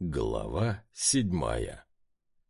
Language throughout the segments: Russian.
Глава седьмая.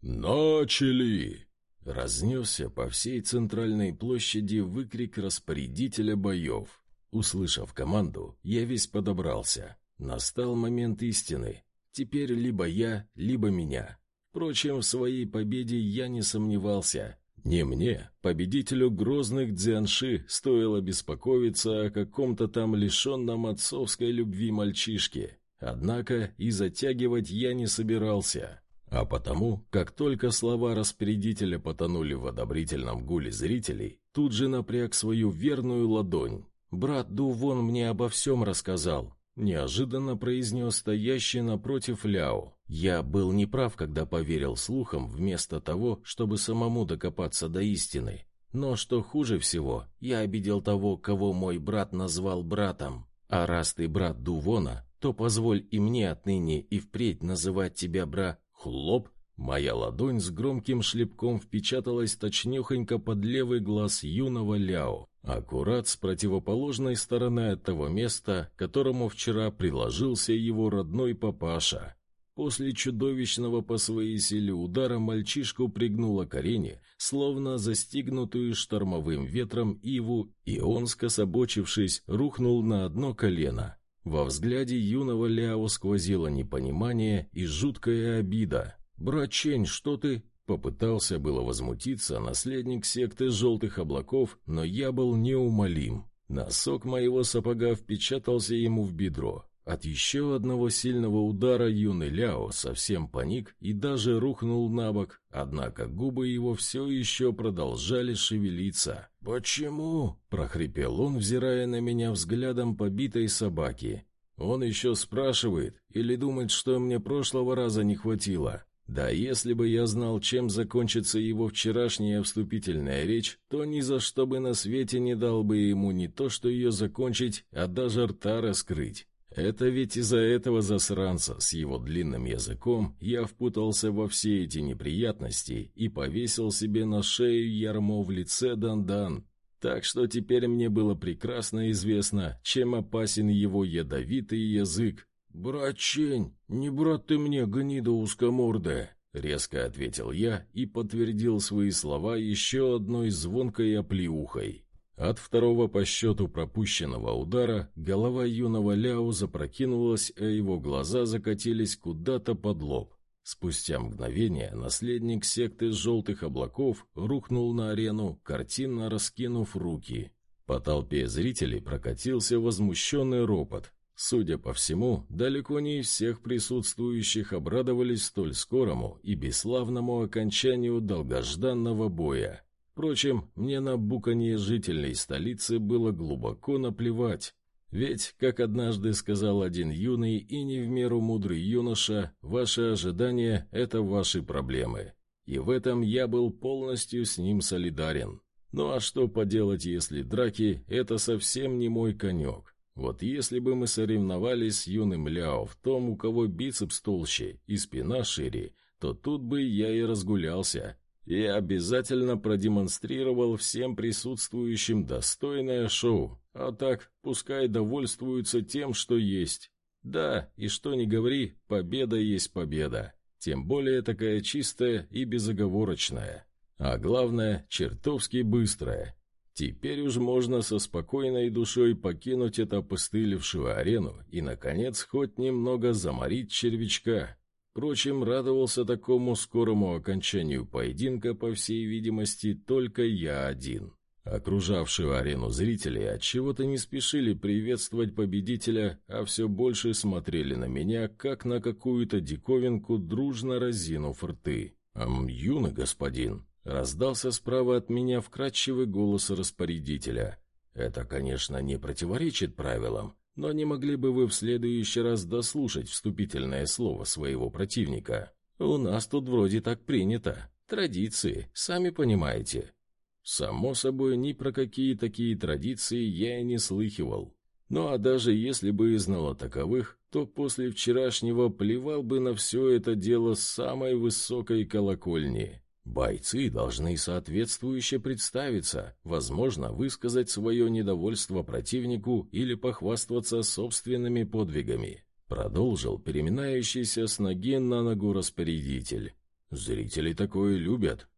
«Начали!» Разнесся по всей центральной площади выкрик распорядителя боев. Услышав команду, я весь подобрался. Настал момент истины. Теперь либо я, либо меня. Впрочем, в своей победе я не сомневался. Не мне, победителю грозных дзянши, стоило беспокоиться о каком-то там лишенном отцовской любви мальчишке. Однако и затягивать я не собирался. А потому, как только слова распорядителя потонули в одобрительном гуле зрителей, тут же напряг свою верную ладонь. «Брат Дувон мне обо всем рассказал», — неожиданно произнес стоящий напротив Ляо. «Я был неправ, когда поверил слухам, вместо того, чтобы самому докопаться до истины. Но что хуже всего, я обидел того, кого мой брат назвал братом. А раз ты брат Дувона, то позволь и мне отныне и впредь называть тебя бра хлоп. Моя ладонь с громким шлепком впечаталась точнёхонько под левый глаз юного Ляо, аккурат с противоположной стороны от того места, которому вчера приложился его родной папаша. После чудовищного по своей силе удара мальчишку пригнуло к арене, словно застигнутую штормовым ветром иву, и он, скособочившись, рухнул на одно колено. Во взгляде юного Ляо сквозило непонимание и жуткая обида. «Брачень, что ты?» Попытался было возмутиться наследник секты желтых облаков, но я был неумолим. Носок моего сапога впечатался ему в бедро. От еще одного сильного удара юный Ляо совсем паник и даже рухнул на бок, однако губы его все еще продолжали шевелиться. «Почему?» — прохрипел он, взирая на меня взглядом побитой собаки. «Он еще спрашивает или думает, что мне прошлого раза не хватило?» Да если бы я знал, чем закончится его вчерашняя вступительная речь, то ни за что бы на свете не дал бы ему не то, что ее закончить, а даже рта раскрыть. Это ведь из-за этого засранца с его длинным языком я впутался во все эти неприятности и повесил себе на шею ярмо в лице Дандан. Так что теперь мне было прекрасно известно, чем опасен его ядовитый язык. «Братчень, не брат ты мне, гнида узкомордая!» — резко ответил я и подтвердил свои слова еще одной звонкой оплеухой. От второго по счету пропущенного удара голова юного Ляо запрокинулась, а его глаза закатились куда-то под лоб. Спустя мгновение наследник секты желтых облаков рухнул на арену, картинно раскинув руки. По толпе зрителей прокатился возмущенный ропот. Судя по всему, далеко не всех присутствующих обрадовались столь скорому и бесславному окончанию долгожданного боя. Впрочем, мне на буканье жителей столицы было глубоко наплевать. Ведь, как однажды сказал один юный и не в меру мудрый юноша, ваши ожидания — это ваши проблемы. И в этом я был полностью с ним солидарен. Ну а что поделать, если драки — это совсем не мой конек? Вот если бы мы соревновались с юным Ляо в том, у кого бицепс толще и спина шире, то тут бы я и разгулялся, и обязательно продемонстрировал всем присутствующим достойное шоу, а так пускай довольствуются тем, что есть. Да, и что ни говори, победа есть победа, тем более такая чистая и безоговорочная. А главное, чертовски быстрая. Теперь уж можно со спокойной душой покинуть эту опостылевшую арену и, наконец, хоть немного заморить червячка. Впрочем, радовался такому скорому окончанию поединка, по всей видимости, только я один. Окружавшую арену зрители отчего-то не спешили приветствовать победителя, а все больше смотрели на меня, как на какую-то диковинку, дружно разинув рты. «Ам, юный господин!» — раздался справа от меня вкрадчивый голос распорядителя. «Это, конечно, не противоречит правилам, но не могли бы вы в следующий раз дослушать вступительное слово своего противника? У нас тут вроде так принято. Традиции, сами понимаете. Само собой, ни про какие такие традиции я и не слыхивал. Ну а даже если бы и знал о таковых, то после вчерашнего плевал бы на все это дело с самой высокой колокольни. Бойцы должны соответствующе представиться, возможно, высказать свое недовольство противнику или похвастаться собственными подвигами. Продолжил переминающийся с ноги на ногу распорядитель. «Зрители такое любят».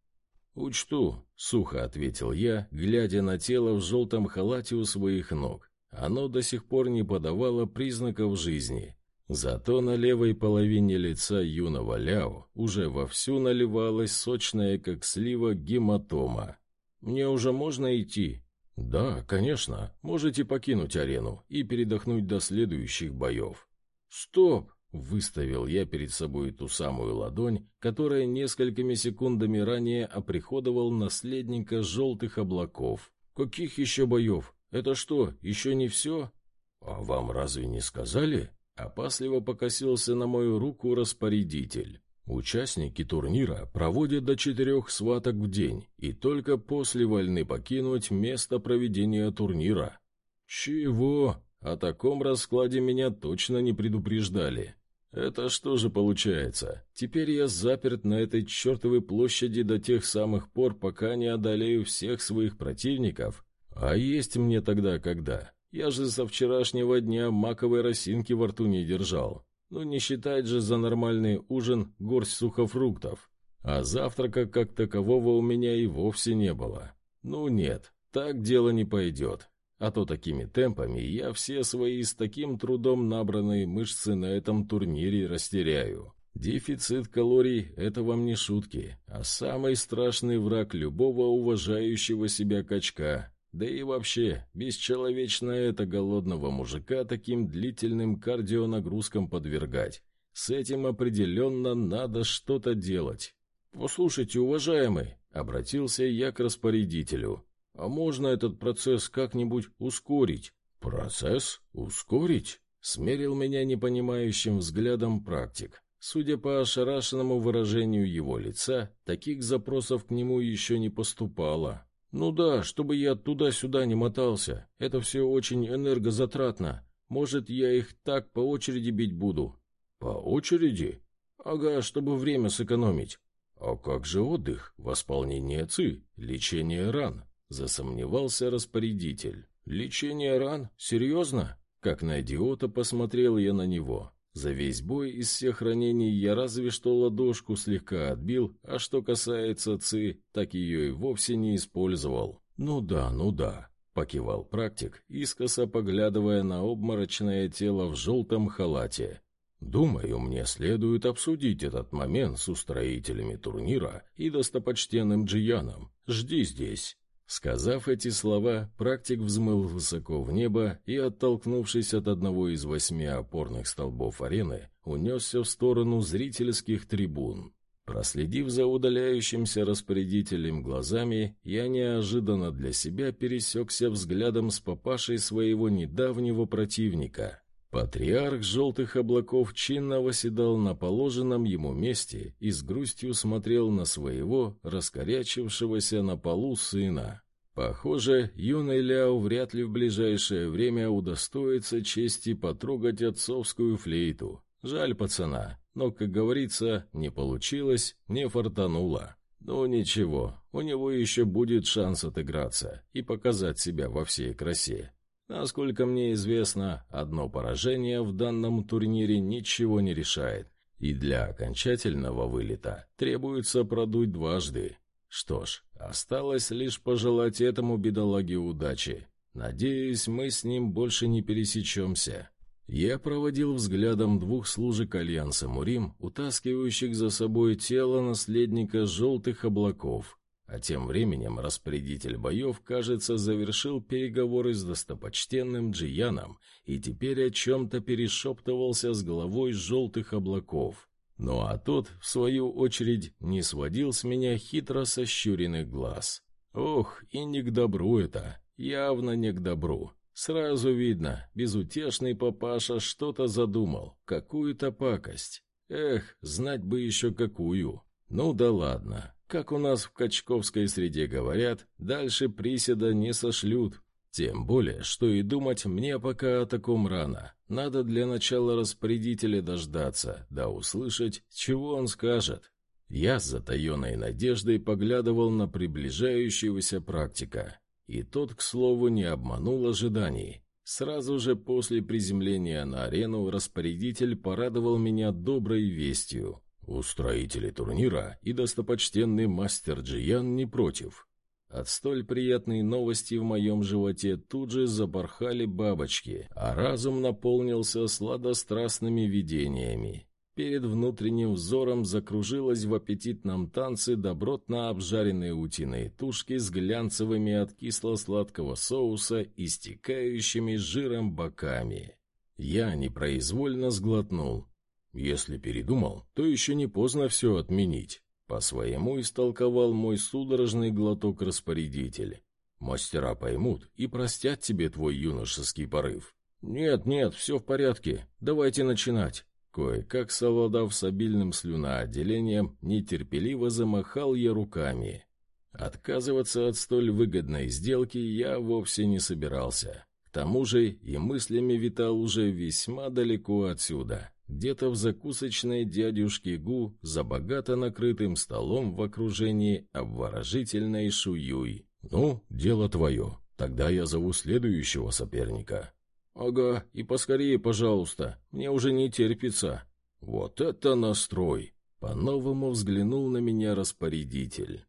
«Учту», — сухо ответил я, глядя на тело в желтом халате у своих ног. Оно до сих пор не подавало признаков жизни. Зато на левой половине лица юного Ляо уже вовсю наливалась сочная, как слива, гематома. «Мне уже можно идти?» «Да, конечно. Можете покинуть арену и передохнуть до следующих боев». «Стоп!» — выставил я перед собой ту самую ладонь, которая несколькими секундами ранее оприходовал наследника желтых облаков. «Каких еще боев? Это что, еще не все?» «А вам разве не сказали?» Опасливо покосился на мою руку распорядитель. Участники турнира проводят до четырех сваток в день и только после вольны покинуть место проведения турнира. Чего? О таком раскладе меня точно не предупреждали. Это что же получается? Теперь я заперт на этой чертовой площади до тех самых пор, пока не одолею всех своих противников? А есть мне тогда когда? Я же со вчерашнего дня маковой росинки во рту не держал. Ну, не считать же за нормальный ужин горсть сухофруктов. А завтрака как такового у меня и вовсе не было. Ну нет, так дело не пойдет. А то такими темпами я все свои с таким трудом набранные мышцы на этом турнире растеряю. Дефицит калорий – это вам не шутки, а самый страшный враг любого уважающего себя качка. Да и вообще, бесчеловечно это голодного мужика таким длительным кардионагрузкам подвергать. С этим определенно надо что-то делать. «Послушайте, уважаемый», — обратился я к распорядителю, «а можно этот процесс как-нибудь ускорить?» «Процесс? Ускорить?» — смерил меня непонимающим взглядом практик. Судя по ошарашенному выражению его лица, таких запросов к нему еще не поступало. «Ну да, чтобы я туда-сюда не мотался. Это все очень энергозатратно. Может, я их так по очереди бить буду?» «По очереди?» «Ага, чтобы время сэкономить». «А как же отдых, восполнение ЦИ, лечение ран?» Засомневался распорядитель. «Лечение ран? Серьезно?» Как на идиота посмотрел я на него. За весь бой из всех ранений я разве что ладошку слегка отбил, а что касается ЦИ, так ее и вовсе не использовал. «Ну да, ну да», — покивал практик, искоса поглядывая на обморочное тело в желтом халате. «Думаю, мне следует обсудить этот момент с устроителями турнира и достопочтенным Джияном. Жди здесь». Сказав эти слова, практик взмыл высоко в небо и, оттолкнувшись от одного из восьми опорных столбов арены, унесся в сторону зрительских трибун. Проследив за удаляющимся распорядителем глазами, я неожиданно для себя пересекся взглядом с папашей своего недавнего противника. Патриарх желтых облаков чинно восседал на положенном ему месте и с грустью смотрел на своего, раскорячившегося на полу сына. Похоже, юный Ляо вряд ли в ближайшее время удостоится чести потрогать отцовскую флейту. Жаль пацана, но, как говорится, не получилось, не фартануло. Ну ничего, у него еще будет шанс отыграться и показать себя во всей красе. Насколько мне известно, одно поражение в данном турнире ничего не решает, и для окончательного вылета требуется продуть дважды. Что ж, осталось лишь пожелать этому бедолаге удачи. Надеюсь, мы с ним больше не пересечемся. Я проводил взглядом двух служек Альянса Мурим, утаскивающих за собой тело наследника желтых облаков, а тем временем распорядитель боев, кажется, завершил переговоры с достопочтенным Джияном и теперь о чем-то перешептывался с головой желтых облаков. Ну а тот, в свою очередь, не сводил с меня хитро сощуренных глаз. Ох, и не к добру это, явно не к добру. Сразу видно, безутешный папаша что-то задумал, какую-то пакость. Эх, знать бы еще какую. Ну да ладно, как у нас в качковской среде говорят, дальше приседа не сошлют. Тем более, что и думать мне пока о таком рано. Надо для начала распорядителя дождаться, да услышать, чего он скажет. Я с затаенной надеждой поглядывал на приближающегося практика. И тот, к слову, не обманул ожиданий. Сразу же после приземления на арену распорядитель порадовал меня доброй вестью. Устроители турнира и достопочтенный мастер Джиян не против. От столь приятной новости в моем животе тут же запорхали бабочки, а разум наполнился сладострастными видениями. Перед внутренним взором закружилась в аппетитном танце добротно обжаренные утиные тушки с глянцевыми от кисло-сладкого соуса и стекающими жиром боками. Я непроизвольно сглотнул. Если передумал, то еще не поздно все отменить. По-своему истолковал мой судорожный глоток распорядитель. Мастера поймут и простят тебе твой юношеский порыв. Нет, нет, все в порядке, давайте начинать. Кое-как совладав с обильным слюноотделением, нетерпеливо замахал я руками. Отказываться от столь выгодной сделки я вовсе не собирался. К тому же и мыслями витал уже весьма далеко отсюда, где-то в закусочной дядюшки Гу за богато накрытым столом в окружении обворожительной шуюй. «Ну, дело твое. Тогда я зову следующего соперника». «Ага, и поскорее, пожалуйста, мне уже не терпится». «Вот это настрой!» По-новому взглянул на меня распорядитель.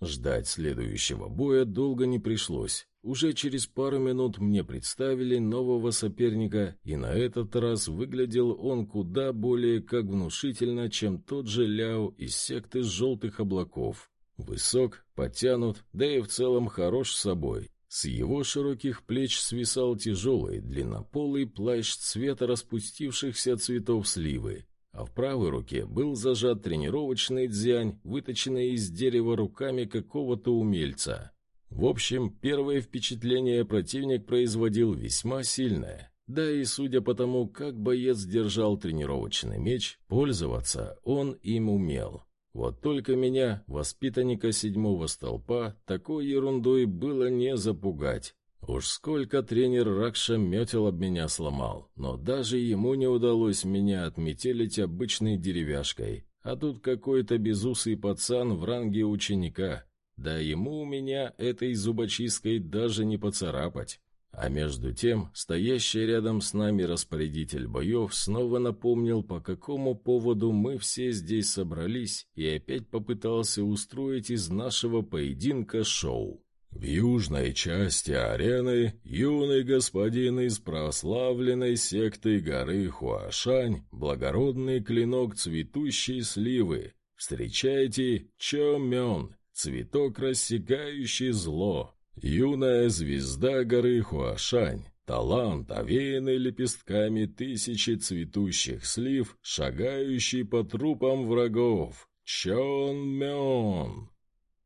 Ждать следующего боя долго не пришлось. Уже через пару минут мне представили нового соперника, и на этот раз выглядел он куда более как внушительно, чем тот же Ляо из секты «Желтых облаков». Высок, подтянут, да и в целом хорош собой. С его широких плеч свисал тяжелый, длиннополый плащ цвета распустившихся цветов сливы, а в правой руке был зажат тренировочный дзянь, выточенный из дерева руками какого-то умельца. В общем, первое впечатление противник производил весьма сильное. Да и судя по тому, как боец держал тренировочный меч, пользоваться он им умел. Вот только меня, воспитанника седьмого столпа, такой ерундой было не запугать. Уж сколько тренер Ракша метел об меня сломал, но даже ему не удалось меня отметелить обычной деревяшкой. А тут какой-то безусый пацан в ранге ученика. Да ему у меня этой зубочисткой даже не поцарапать. А между тем, стоящий рядом с нами распорядитель боев снова напомнил, по какому поводу мы все здесь собрались, и опять попытался устроить из нашего поединка шоу. В южной части арены юный господин из прославленной секты горы Хуашань, благородный клинок цветущей сливы. Встречайте Чо Мён, цветок, рассекающий зло. Юная звезда горы Хуашань, талант, овеянный лепестками тысячи цветущих слив, шагающий по трупам врагов. Чон Мён.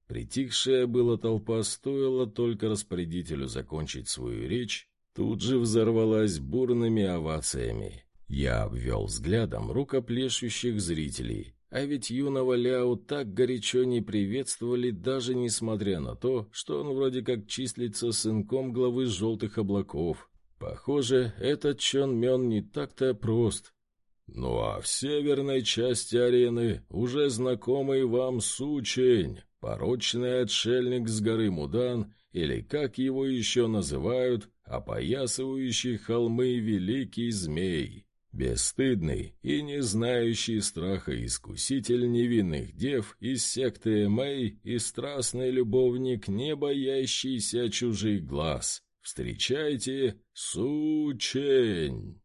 Притихшая была толпа стоило только распорядителю закончить свою речь, тут же взорвалась бурными овациями. Я обвел взглядом рукоплещущих зрителей, а ведь юного Ляо так горячо не приветствовали, даже несмотря на то, что он вроде как числится сынком главы «Желтых облаков». Похоже, этот Чон Мён не так-то прост. Ну а в северной части арены уже знакомый вам Сучень, порочный отшельник с горы Мудан, или как его еще называют, опоясывающий холмы Великий Змей. Бесстыдный и не знающий страха искуситель невинных дев из секты Мэй и страстный любовник, не боящийся чужих глаз. Встречайте Сучень!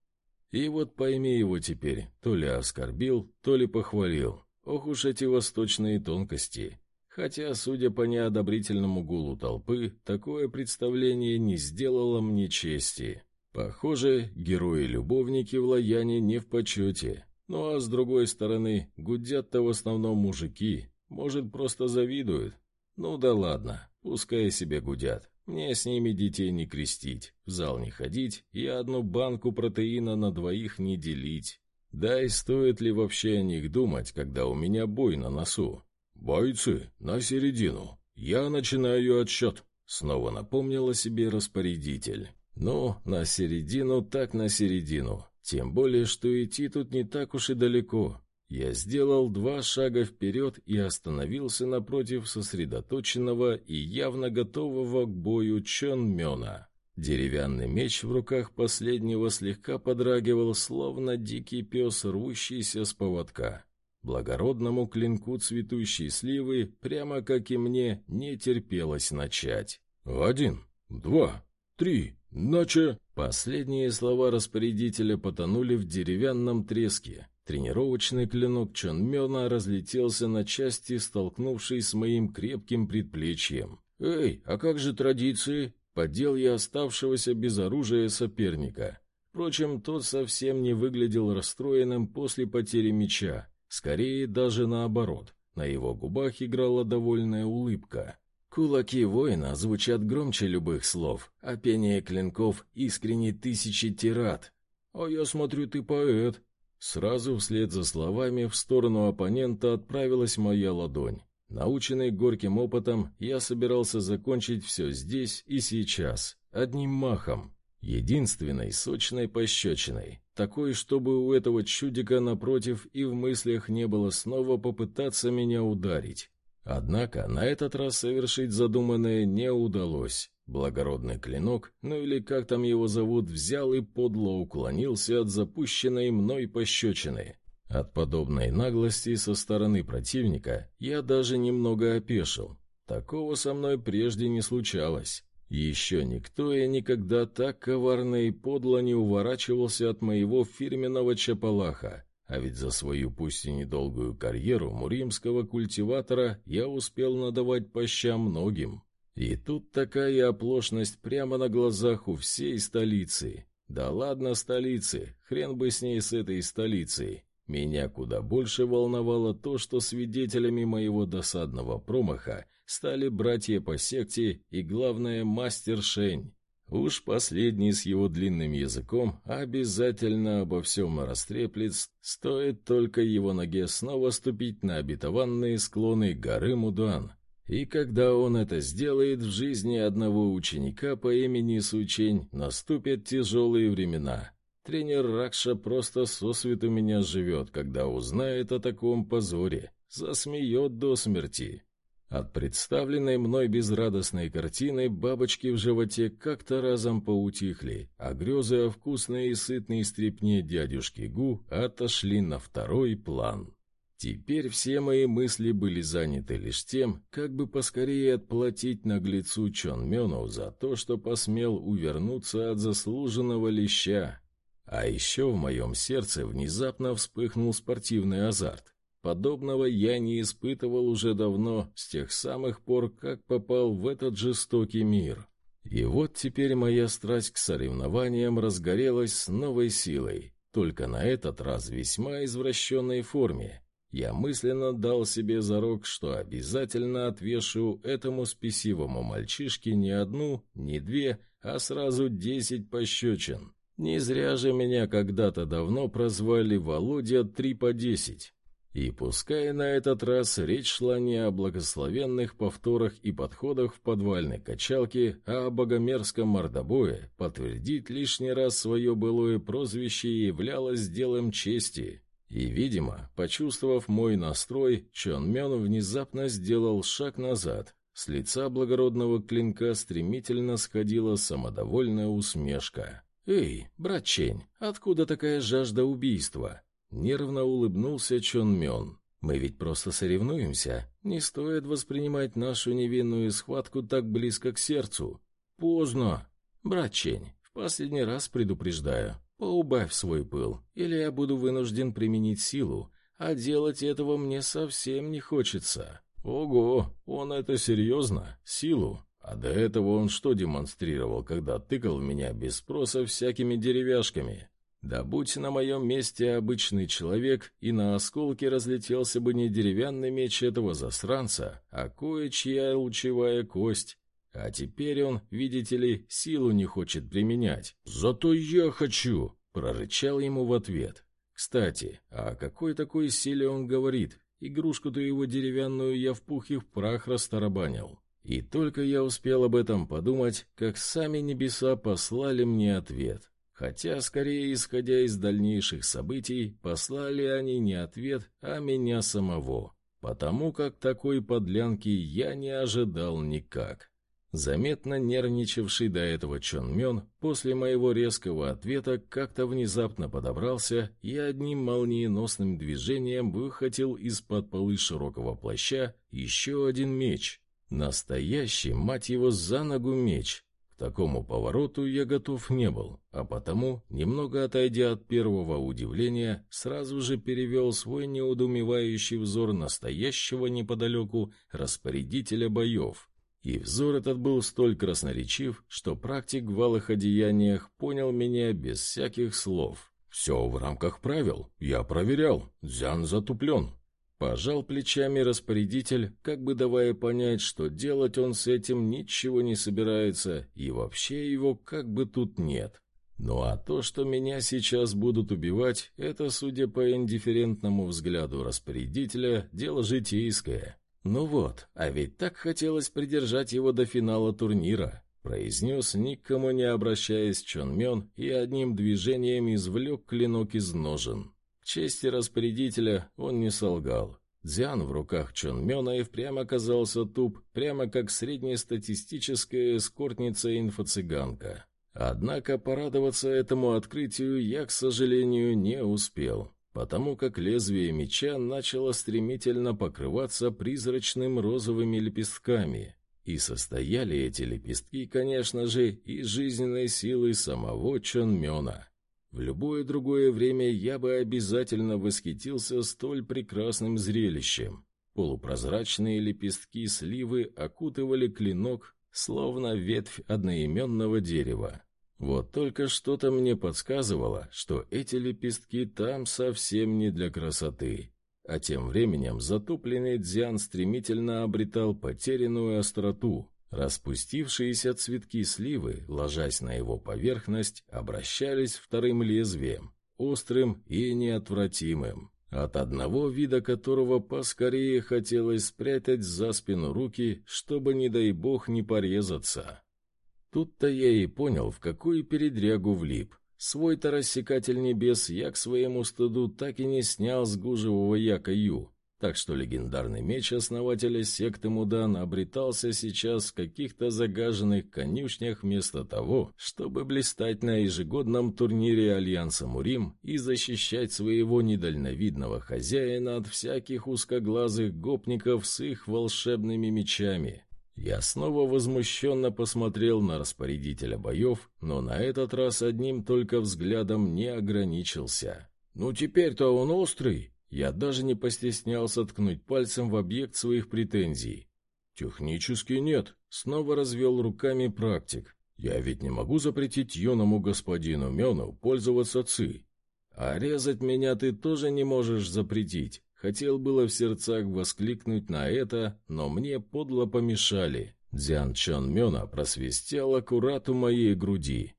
И вот пойми его теперь, то ли оскорбил, то ли похвалил. Ох уж эти восточные тонкости. Хотя, судя по неодобрительному гулу толпы, такое представление не сделало мне чести. Похоже, герои-любовники в Лаяне не в почете. Ну а с другой стороны, гудят-то в основном мужики. Может, просто завидуют? Ну да ладно, пускай себе гудят. Мне с ними детей не крестить, в зал не ходить и одну банку протеина на двоих не делить. Да и стоит ли вообще о них думать, когда у меня бой на носу? «Бойцы, на середину. Я начинаю отсчет», — снова напомнил о себе распорядитель. Ну, на середину так на середину. Тем более, что идти тут не так уж и далеко. Я сделал два шага вперед и остановился напротив сосредоточенного и явно готового к бою Чон Мёна. Деревянный меч в руках последнего слегка подрагивал, словно дикий пес, рвущийся с поводка. Благородному клинку цветущей сливы, прямо как и мне, не терпелось начать. «Один, два, три, наче...» Последние слова распорядителя потонули в деревянном треске. Тренировочный клинок Чонмена разлетелся на части, столкнувшись с моим крепким предплечьем. «Эй, а как же традиции?» Подел я оставшегося без оружия соперника. Впрочем, тот совсем не выглядел расстроенным после потери меча. Скорее, даже наоборот. На его губах играла довольная улыбка. Кулаки воина звучат громче любых слов, а пение клинков искренне тысячи тират. «А я смотрю, ты поэт». Сразу вслед за словами в сторону оппонента отправилась моя ладонь. Наученный горьким опытом, я собирался закончить все здесь и сейчас, одним махом. Единственной сочной пощечиной, такой, чтобы у этого чудика напротив и в мыслях не было снова попытаться меня ударить. Однако на этот раз совершить задуманное не удалось. Благородный клинок, ну или как там его зовут, взял и подло уклонился от запущенной мной пощечины. От подобной наглости со стороны противника я даже немного опешил. Такого со мной прежде не случалось. Еще никто и никогда так коварно и подло не уворачивался от моего фирменного чапалаха. А ведь за свою пусть и недолгую карьеру муримского культиватора я успел надавать по многим. И тут такая оплошность прямо на глазах у всей столицы. Да ладно столицы, хрен бы с ней с этой столицей. Меня куда больше волновало то, что свидетелями моего досадного промаха стали братья по секте и, главное, мастер Шень. Уж последний с его длинным языком обязательно обо всем растреплет, стоит только его ноге снова ступить на обетованные склоны горы Мудан. И когда он это сделает, в жизни одного ученика по имени Сучень наступят тяжелые времена. Тренер Ракша просто сосвету меня живет, когда узнает о таком позоре, засмеет до смерти. От представленной мной безрадостной картины бабочки в животе как-то разом поутихли, а грезы о вкусной и сытной стрепне дядюшки Гу отошли на второй план. Теперь все мои мысли были заняты лишь тем, как бы поскорее отплатить наглецу Чон Мёну за то, что посмел увернуться от заслуженного леща. А еще в моем сердце внезапно вспыхнул спортивный азарт. Подобного я не испытывал уже давно, с тех самых пор, как попал в этот жестокий мир. И вот теперь моя страсть к соревнованиям разгорелась с новой силой, только на этот раз весьма извращенной форме. Я мысленно дал себе зарок, что обязательно отвешу этому спесивому мальчишке не одну, не две, а сразу десять пощечин. Не зря же меня когда-то давно прозвали Володя три по десять. И пускай на этот раз речь шла не о благословенных повторах и подходах в подвальной качалке, а о богомерзком мордобое, подтвердить лишний раз свое былое прозвище являлось делом чести. И, видимо, почувствовав мой настрой, Чон Мён внезапно сделал шаг назад. С лица благородного клинка стремительно сходила самодовольная усмешка. «Эй, брат Чень, откуда такая жажда убийства?» Нервно улыбнулся Чон Мён. «Мы ведь просто соревнуемся. Не стоит воспринимать нашу невинную схватку так близко к сердцу. Поздно. Брат Чень, в последний раз предупреждаю. Поубавь свой пыл, или я буду вынужден применить силу, а делать этого мне совсем не хочется». «Ого, он это серьезно? Силу? А до этого он что демонстрировал, когда тыкал в меня без спроса всякими деревяшками? Да будь на моем месте обычный человек, и на осколки разлетелся бы не деревянный меч этого засранца, а кое-чья лучевая кость. А теперь он, видите ли, силу не хочет применять. «Зато я хочу!» — прорычал ему в ответ. «Кстати, а какой такой силе он говорит? Игрушку-то его деревянную я в пух и в прах растарабанил». И только я успел об этом подумать, как сами небеса послали мне ответ. Хотя, скорее исходя из дальнейших событий, послали они не ответ, а меня самого, потому как такой подлянки я не ожидал никак. Заметно нервничавший до этого Чон Мён после моего резкого ответа как-то внезапно подобрался и одним молниеносным движением выхватил из-под полы широкого плаща еще один меч. Настоящий, мать его, за ногу меч. Такому повороту я готов не был, а потому, немного отойдя от первого удивления, сразу же перевел свой неудумевающий взор настоящего неподалеку распорядителя боев. И взор этот был столь красноречив, что практик в алых одеяниях понял меня без всяких слов. «Все в рамках правил. Я проверял. Дзян затуплен». Пожал плечами распорядитель, как бы давая понять, что делать он с этим ничего не собирается, и вообще его как бы тут нет. Ну а то, что меня сейчас будут убивать, это, судя по индифферентному взгляду распорядителя, дело житейское. «Ну вот, а ведь так хотелось придержать его до финала турнира», произнес, никому не обращаясь Чон Мён и одним движением извлек клинок из ножен. Чести распорядителя он не солгал. Дзян в руках Чон Мёна и впрямь оказался туп, прямо как среднестатистическая эскортница-инфо-цыганка. Однако порадоваться этому открытию я, к сожалению, не успел потому как лезвие меча начало стремительно покрываться призрачным розовыми лепестками. И состояли эти лепестки, конечно же, из жизненной силы самого Чонмена. В любое другое время я бы обязательно восхитился столь прекрасным зрелищем. Полупрозрачные лепестки сливы окутывали клинок, словно ветвь одноименного дерева. Вот только что-то мне подсказывало, что эти лепестки там совсем не для красоты. А тем временем затупленный дзян стремительно обретал потерянную остроту. Распустившиеся цветки сливы, ложась на его поверхность, обращались вторым лезвием, острым и неотвратимым, от одного вида которого поскорее хотелось спрятать за спину руки, чтобы, не дай бог, не порезаться. Тут-то я и понял, в какую передрягу влип. Свой-то рассекатель небес я к своему стыду так и не снял с гужевого яка Ю. Так что легендарный меч основателя секты Мудан обретался сейчас в каких-то загаженных конюшнях вместо того, чтобы блистать на ежегодном турнире Альянса Мурим и защищать своего недальновидного хозяина от всяких узкоглазых гопников с их волшебными мечами. Я снова возмущенно посмотрел на распорядителя боев, но на этот раз одним только взглядом не ограничился. «Ну теперь-то он острый!» Я даже не постеснялся ткнуть пальцем в объект своих претензий. «Технически нет», — снова развел руками практик. «Я ведь не могу запретить юному господину Мену пользоваться ци. А резать меня ты тоже не можешь запретить. Хотел было в сердцах воскликнуть на это, но мне подло помешали. Дзян Чон Мёна просвистел аккурат у моей груди.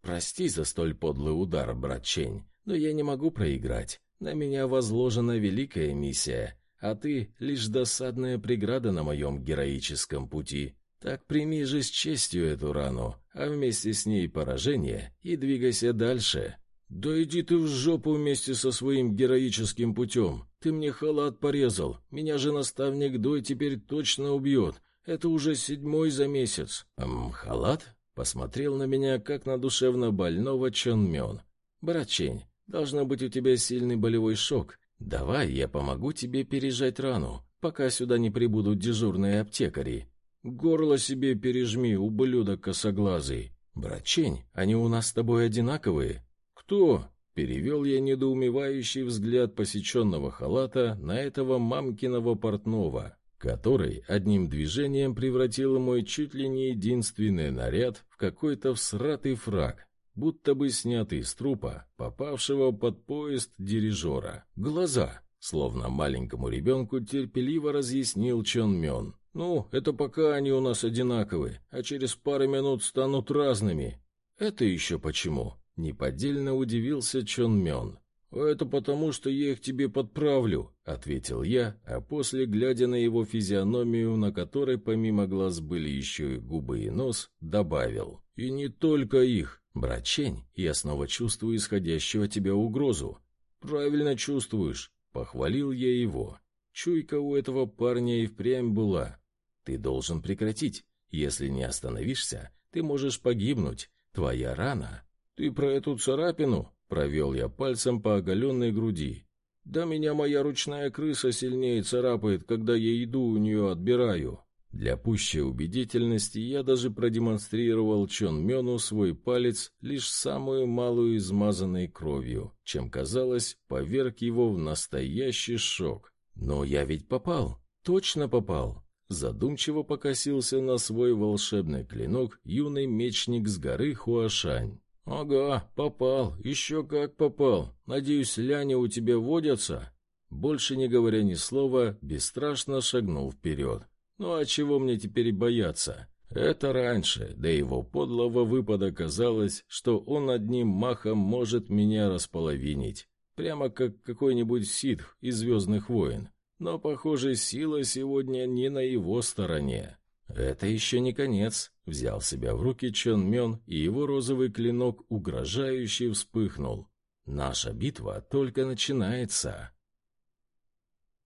«Прости за столь подлый удар, брат Чень, но я не могу проиграть. На меня возложена великая миссия, а ты — лишь досадная преграда на моем героическом пути. Так прими же с честью эту рану, а вместе с ней поражение, и двигайся дальше». «Да иди ты в жопу вместе со своим героическим путем. Ты мне халат порезал. Меня же наставник Дой теперь точно убьет. Это уже седьмой за месяц». «Эм, халат?» Посмотрел на меня, как на душевно больного Чон Мён. «Братчень, должно быть у тебя сильный болевой шок. Давай я помогу тебе пережать рану, пока сюда не прибудут дежурные аптекари. Горло себе пережми, ублюдок косоглазый. Братчень, они у нас с тобой одинаковые?» «Кто?» — перевел я недоумевающий взгляд посеченного халата на этого мамкиного портного, который одним движением превратил мой чуть ли не единственный наряд в какой-то всратый фраг, будто бы снятый с трупа, попавшего под поезд дирижера. Глаза, словно маленькому ребенку, терпеливо разъяснил Чон Мён. «Ну, это пока они у нас одинаковые, а через пару минут станут разными». «Это еще почему?» Неподдельно удивился Чон Мён. «Это потому, что я их тебе подправлю», — ответил я, а после, глядя на его физиономию, на которой помимо глаз были еще и губы и нос, добавил. «И не только их. Братчень, я снова чувствую исходящего тебя угрозу». «Правильно чувствуешь», — похвалил я его. Чуйка у этого парня и впрямь была. «Ты должен прекратить. Если не остановишься, ты можешь погибнуть. Твоя рана. Ты про эту царапину? Провел я пальцем по оголенной груди. Да меня моя ручная крыса сильнее царапает, когда я еду у нее отбираю. Для пущей убедительности я даже продемонстрировал Чон Мёну свой палец лишь самую малую измазанной кровью, чем, казалось, поверг его в настоящий шок. Но я ведь попал, точно попал. Задумчиво покосился на свой волшебный клинок юный мечник с горы Хуашань. «Ага, попал, еще как попал. Надеюсь, ляни у тебя водятся?» Больше не говоря ни слова, бесстрашно шагнул вперед. Ну а чего мне теперь бояться? Это раньше, до его подлого выпада казалось, что он одним махом может меня располовинить. Прямо как какой-нибудь ситх из «Звездных войн». Но, похоже, сила сегодня не на его стороне. Это еще не конец. Взял себя в руки Чон Мён, и его розовый клинок угрожающе вспыхнул. Наша битва только начинается.